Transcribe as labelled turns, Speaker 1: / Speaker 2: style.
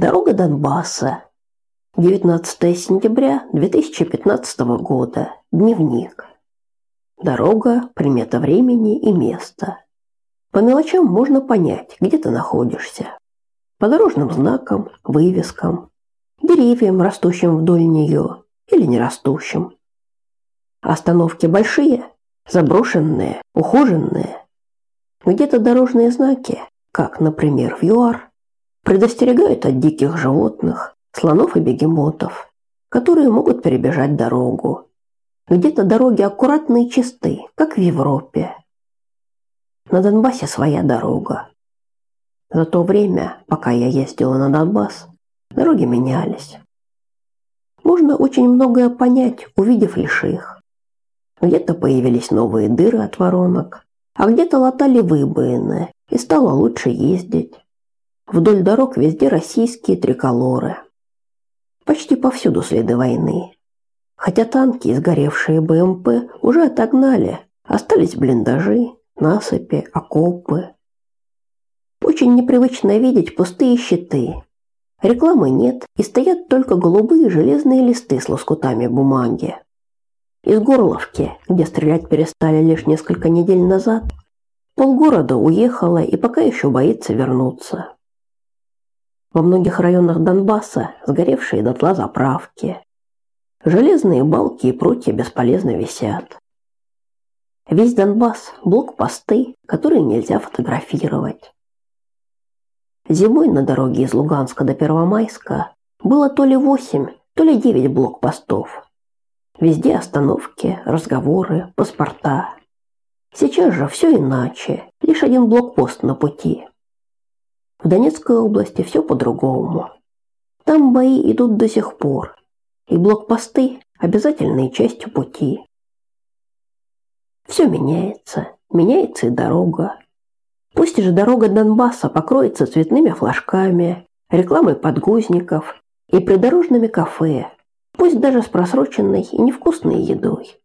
Speaker 1: Дорога Донбасса. 19 сентября 2015 года. Дневник. Дорога, примета времени и места. По мелочам можно понять, где ты находишься. По дорожным знакам, вывескам, деревьям, растущим вдоль нее или не растущим. Остановки большие, заброшенные, ухоженные. Где-то дорожные знаки, как, например, в ЮАР, предостерегают от диких животных, слонов и бегемотов, которые могут перебежать дорогу. Где-то дороги аккуратные и чисты, как в Европе. На Донбассе своя дорога. За то время, пока я ездила на Донбасс, дороги менялись. Можно очень многое понять, увидев лишь их. Где-то появились новые дыры от воронок, а где-то латали выбоины, и стало лучше ездить. Вдоль дорог везде российские триколоры. Почти повсюду следы войны. Хотя танки и сгоревшие БМП уже отогнали, остались блиндажи, насыпи, окопы. Очень непривычно видеть пустые щиты. Рекламы нет, и стоят только голубые железные листы с лоскутами бумаги. Из Горловки, где стрелять перестали лишь несколько недель назад, полгорода уехало и пока еще боится вернуться. Во многих районах Донбасса сгоревшие дотла заправки. Железные балки и прутья бесполезно висят. Весь Донбасс – блокпосты, которые нельзя фотографировать. Зимой на дороге из Луганска до Первомайска было то ли восемь, то ли девять блокпостов. Везде остановки, разговоры, паспорта. Сейчас же все иначе, лишь один блокпост на пути. В Донецкой области все по-другому. Там бои идут до сих пор, и блокпосты – обязательной частью пути. Все меняется, меняется и дорога. Пусть же дорога Донбасса покроется цветными флажками, рекламой подгузников и придорожными кафе, пусть даже с просроченной и невкусной едой.